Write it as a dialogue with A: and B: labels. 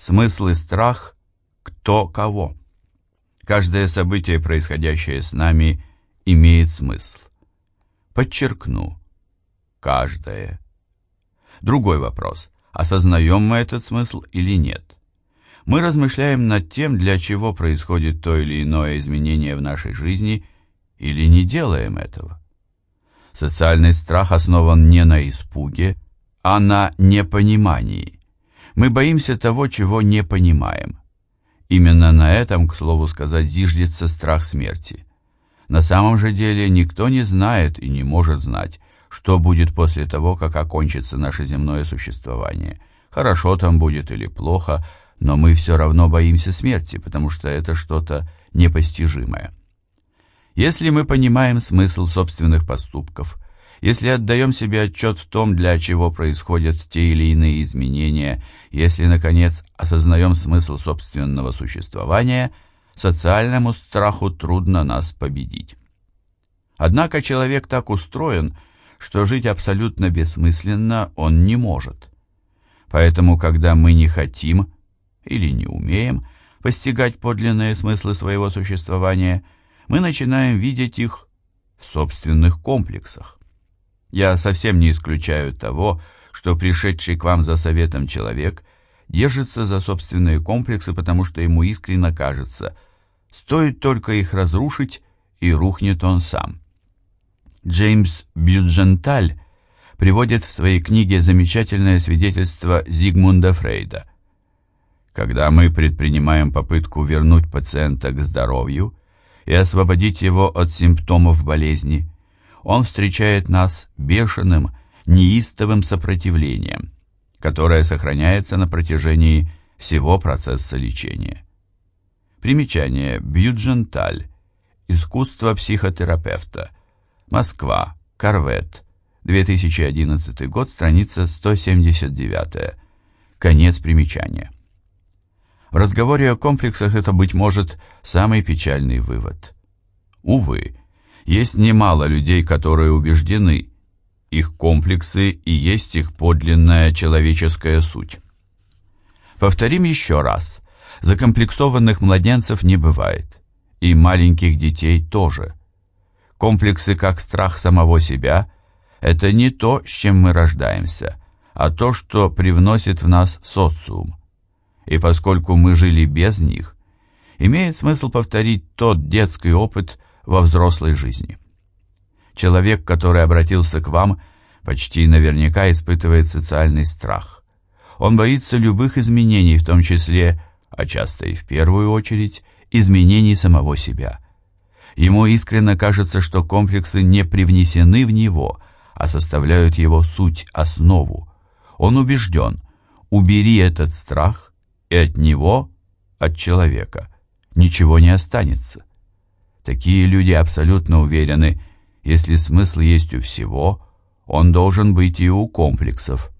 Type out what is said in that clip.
A: Смысл и страх – кто кого. Каждое событие, происходящее с нами, имеет смысл. Подчеркну. Каждое. Другой вопрос. Осознаем мы этот смысл или нет? Мы размышляем над тем, для чего происходит то или иное изменение в нашей жизни, или не делаем этого. Социальный страх основан не на испуге, а на непонимании. Мы боимся того, чего не понимаем. Именно на этом, к слову сказать, зиждется страх смерти. На самом же деле никто не знает и не может знать, что будет после того, как окончится наше земное существование. Хорошо там будет или плохо, но мы все равно боимся смерти, потому что это что-то непостижимое. Если мы понимаем смысл собственных поступков, если отдаем себе отчет в том, для чего происходят те или иные изменения, если, наконец, осознаем смысл собственного существования, социальному страху трудно нас победить. Однако человек так устроен, что жить абсолютно бессмысленно он не может. Поэтому, когда мы не хотим или не умеем постигать подлинные смыслы своего существования, мы начинаем видеть их в собственных комплексах. Я совсем не исключаю того, что пришедший к вам за советом человек держится за собственные комплексы, потому что ему искренне кажется, стоит только их разрушить, и рухнет он сам. Джеймс Бюдженталь приводит в своей книге замечательное свидетельство Зигмунда Фрейда. Когда мы предпринимаем попытку вернуть пациента к здоровью и освободить его от симптомов болезни, он встречает нас бешеным, неистовым сопротивлением, которое сохраняется на протяжении всего процесса лечения. Примечание. Бьюдженталь. Искусство психотерапевта. Москва. Корвет. 2011 год. Страница 179. Конец примечания. В разговоре о комплексах это, быть может, самый печальный вывод. Увы, есть немало людей, которые убеждены, их комплексы и есть их подлинная человеческая суть. Повторим еще раз, закомплексованных младенцев не бывает, и маленьких детей тоже. Комплексы, как страх самого себя, это не то, с чем мы рождаемся, а то, что привносит в нас социум. И поскольку мы жили без них, имеет смысл повторить тот детский опыт, во взрослой жизни. Человек, который обратился к вам, почти наверняка испытывает социальный страх. Он боится любых изменений, в том числе, а часто и в первую очередь, изменений самого себя. Ему искренне кажется, что комплексы не привнесены в него, а составляют его суть, основу. Он убежден, убери этот страх, и от него, от человека, ничего не останется. Такие люди абсолютно уверены, если смысл есть у всего, он должен быть и у комплексов.